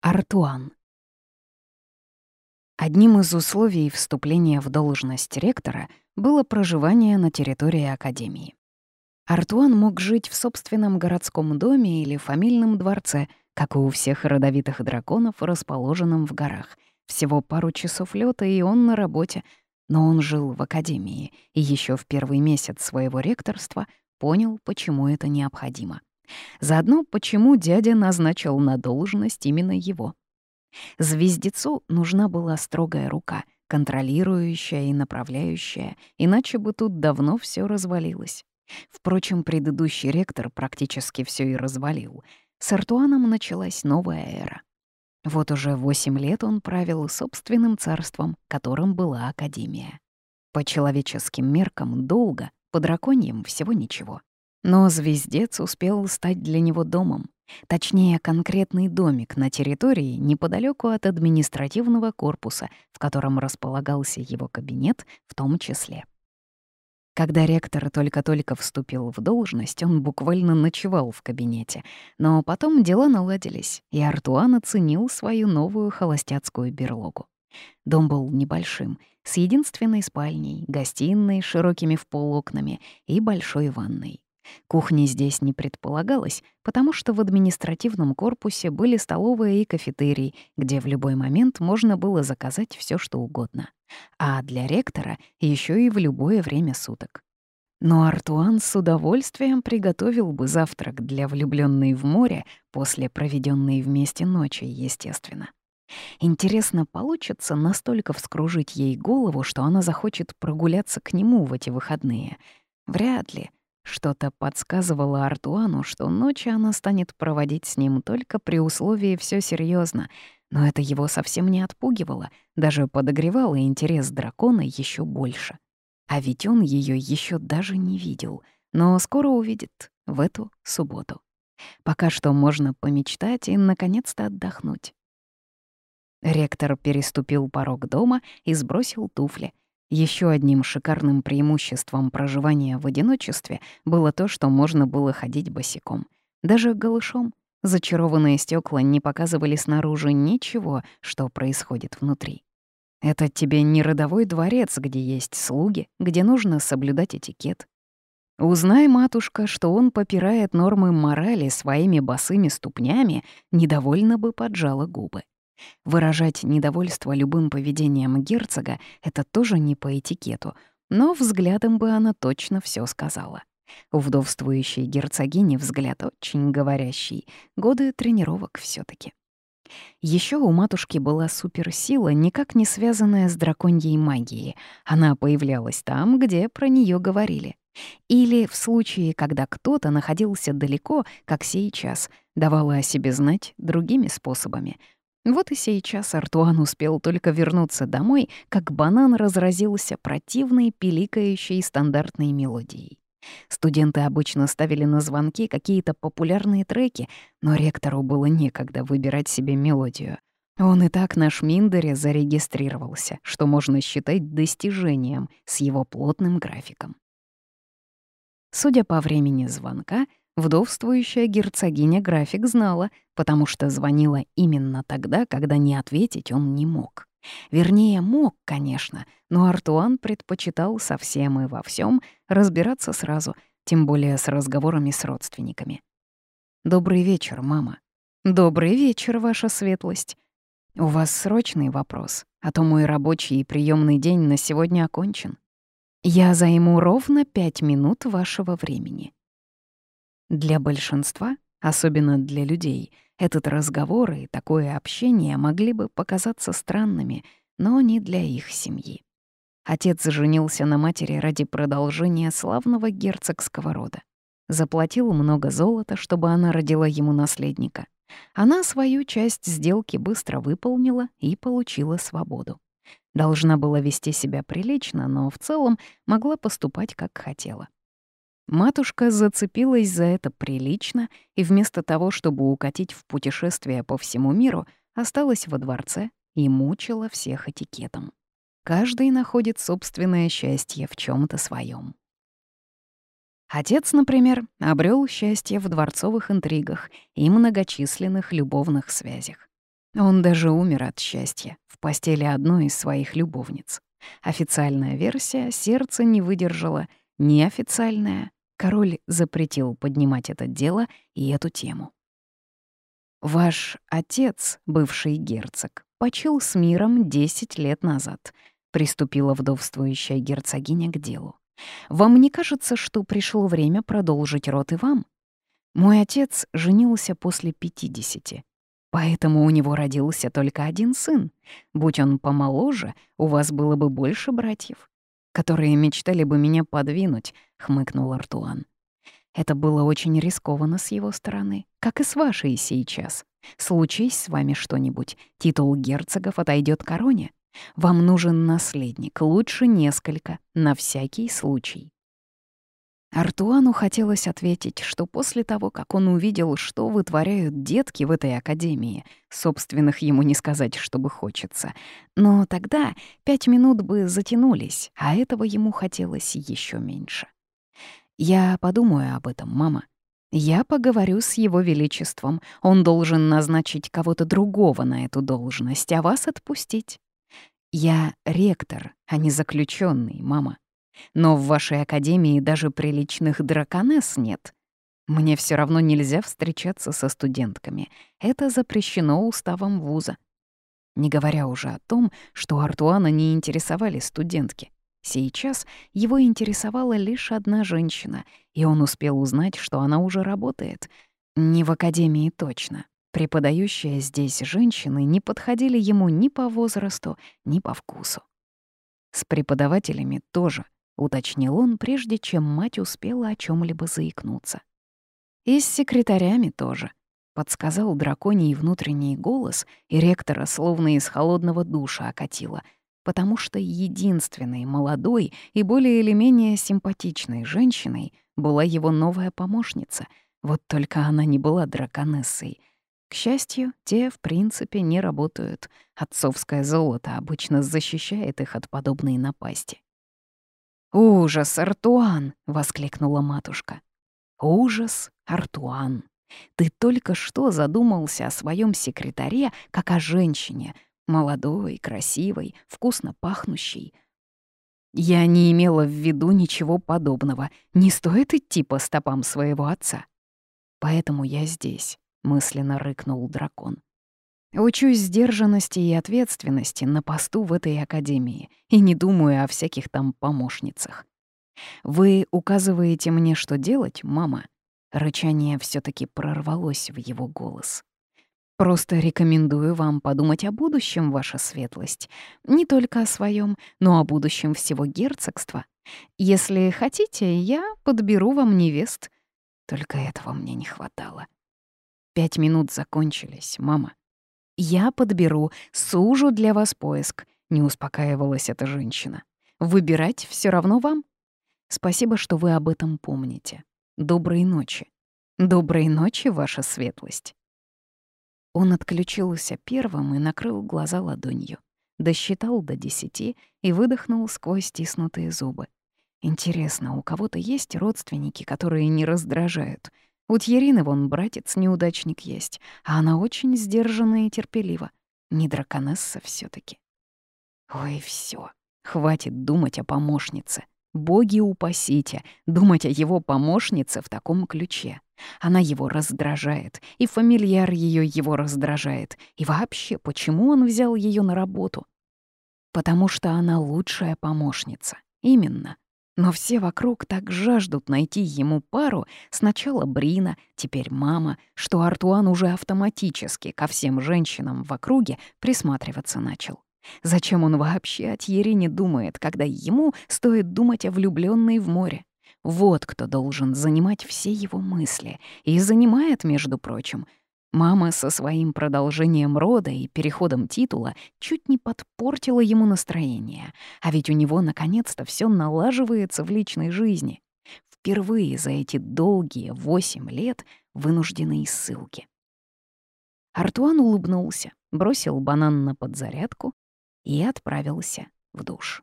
Артуан. Одним из условий вступления в должность ректора было проживание на территории Академии. Артуан мог жить в собственном городском доме или фамильном дворце, как и у всех родовитых драконов, расположенном в горах. Всего пару часов лета и он на работе, но он жил в Академии и еще в первый месяц своего ректорства понял, почему это необходимо. Заодно, почему дядя назначил на должность именно его. Звездецу нужна была строгая рука, контролирующая и направляющая, иначе бы тут давно все развалилось. Впрочем, предыдущий ректор практически все и развалил. С Артуаном началась новая эра. Вот уже восемь лет он правил собственным царством, которым была Академия. По человеческим меркам долго, по драконьим всего ничего. Но звездец успел стать для него домом. Точнее, конкретный домик на территории неподалеку от административного корпуса, в котором располагался его кабинет в том числе. Когда ректор только-только вступил в должность, он буквально ночевал в кабинете. Но потом дела наладились, и Артуан оценил свою новую холостяцкую берлогу. Дом был небольшим, с единственной спальней, гостиной, широкими в пол окнами и большой ванной. Кухни здесь не предполагалось, потому что в административном корпусе были столовая и кафетерий, где в любой момент можно было заказать все, что угодно. А для ректора еще и в любое время суток. Но Артуан с удовольствием приготовил бы завтрак для влюбленной в море после проведенной вместе ночи, естественно. Интересно, получится настолько вскружить ей голову, что она захочет прогуляться к нему в эти выходные? Вряд ли. Что-то подсказывало Артуану, что ночи она станет проводить с ним только при условии все серьезно, но это его совсем не отпугивало, даже подогревало интерес дракона еще больше. А ведь он ее еще даже не видел, но скоро увидит, в эту субботу. Пока что можно помечтать и, наконец-то, отдохнуть. Ректор переступил порог дома и сбросил туфли, еще одним шикарным преимуществом проживания в одиночестве было то, что можно было ходить босиком. Даже голышом. Зачарованные стекла не показывали снаружи ничего, что происходит внутри. Это тебе не родовой дворец, где есть слуги, где нужно соблюдать этикет. Узнай, матушка, что он попирает нормы морали своими босыми ступнями, недовольно бы поджала губы. Выражать недовольство любым поведением герцога — это тоже не по этикету, но взглядом бы она точно все сказала. У вдовствующей герцогини взгляд очень говорящий, годы тренировок все таки Еще у матушки была суперсила, никак не связанная с драконьей магией. Она появлялась там, где про нее говорили. Или в случае, когда кто-то находился далеко, как сейчас, давала о себе знать другими способами — вот и сейчас Артуан успел только вернуться домой, как банан разразился противной, пиликающей стандартной мелодией. Студенты обычно ставили на звонки какие-то популярные треки, но ректору было некогда выбирать себе мелодию. Он и так на Шминдере зарегистрировался, что можно считать достижением с его плотным графиком. Судя по времени звонка, Вдовствующая герцогиня график знала, потому что звонила именно тогда, когда не ответить он не мог. Вернее, мог, конечно, но Артуан предпочитал совсем и во всем разбираться сразу, тем более с разговорами с родственниками. «Добрый вечер, мама». «Добрый вечер, ваша светлость». «У вас срочный вопрос, а то мой рабочий и приемный день на сегодня окончен. Я займу ровно пять минут вашего времени». Для большинства, особенно для людей, этот разговор и такое общение могли бы показаться странными, но не для их семьи. Отец женился на матери ради продолжения славного герцогского рода. Заплатил много золота, чтобы она родила ему наследника. Она свою часть сделки быстро выполнила и получила свободу. Должна была вести себя прилично, но в целом могла поступать, как хотела. Матушка зацепилась за это прилично и вместо того, чтобы укатить в путешествие по всему миру, осталась во дворце и мучила всех этикетом. Каждый находит собственное счастье в чем то своем. Отец, например, обрел счастье в дворцовых интригах и многочисленных любовных связях. Он даже умер от счастья в постели одной из своих любовниц. Официальная версия сердце не выдержало, неофициальная король запретил поднимать это дело и эту тему. «Ваш отец, бывший герцог, почил с миром 10 лет назад», — приступила вдовствующая герцогиня к делу. «Вам не кажется, что пришло время продолжить род и вам? Мой отец женился после 50, поэтому у него родился только один сын. Будь он помоложе, у вас было бы больше братьев, которые мечтали бы меня подвинуть», — хмыкнул Артуан. Это было очень рискованно с его стороны, как и с вашей сейчас. Случись с вами что-нибудь, титул герцогов отойдет короне. Вам нужен наследник, лучше несколько, на всякий случай. Артуану хотелось ответить, что после того, как он увидел, что вытворяют детки в этой академии, собственных ему не сказать, чтобы хочется. Но тогда пять минут бы затянулись, а этого ему хотелось еще меньше. «Я подумаю об этом, мама. Я поговорю с его величеством. Он должен назначить кого-то другого на эту должность, а вас отпустить. Я ректор, а не заключенный, мама. Но в вашей академии даже приличных драконесс нет. Мне все равно нельзя встречаться со студентками. Это запрещено уставом вуза. Не говоря уже о том, что Артуана не интересовали студентки. Сейчас его интересовала лишь одна женщина, и он успел узнать, что она уже работает. Не в академии точно. Преподающие здесь женщины не подходили ему ни по возрасту, ни по вкусу. С преподавателями тоже, уточнил он, прежде чем мать успела о чем либо заикнуться. И с секретарями тоже, подсказал драконий внутренний голос, и ректора словно из холодного душа окатило — потому что единственной молодой и более или менее симпатичной женщиной была его новая помощница, вот только она не была драконессой. К счастью, те, в принципе, не работают. Отцовское золото обычно защищает их от подобной напасти. «Ужас, Артуан!» — воскликнула матушка. «Ужас, Артуан! Ты только что задумался о своем секретаре, как о женщине, Молодой, красивой, вкусно пахнущей. Я не имела в виду ничего подобного. Не стоит идти по стопам своего отца. Поэтому я здесь, — мысленно рыкнул дракон. Учусь сдержанности и ответственности на посту в этой академии и не думаю о всяких там помощницах. Вы указываете мне, что делать, мама? Рычание все таки прорвалось в его голос. Просто рекомендую вам подумать о будущем, ваша светлость. Не только о своем, но о будущем всего герцогства. Если хотите, я подберу вам невест. Только этого мне не хватало. Пять минут закончились, мама. Я подберу, сужу для вас поиск. Не успокаивалась эта женщина. Выбирать все равно вам. Спасибо, что вы об этом помните. Доброй ночи. Доброй ночи, ваша светлость. Он отключился первым и накрыл глаза ладонью. Досчитал до десяти и выдохнул сквозь стиснутые зубы. Интересно, у кого-то есть родственники, которые не раздражают? У Тьерины вон братец-неудачник есть, а она очень сдержанная и терпелива. Не драконесса все таки Ой, все, хватит думать о помощнице. Боги упасите, думать о его помощнице в таком ключе. Она его раздражает, и фамильяр ее его раздражает. И вообще, почему он взял ее на работу? Потому что она лучшая помощница. Именно. Но все вокруг так жаждут найти ему пару, сначала Брина, теперь мама, что Артуан уже автоматически ко всем женщинам в округе присматриваться начал. Зачем он вообще о Тьере не думает, когда ему стоит думать о влюбленной в море? Вот кто должен занимать все его мысли. И занимает, между прочим. Мама со своим продолжением рода и переходом титула чуть не подпортила ему настроение. А ведь у него наконец-то все налаживается в личной жизни. Впервые за эти долгие восемь лет вынужденной ссылки. Артуан улыбнулся, бросил банан на подзарядку и отправился в душ.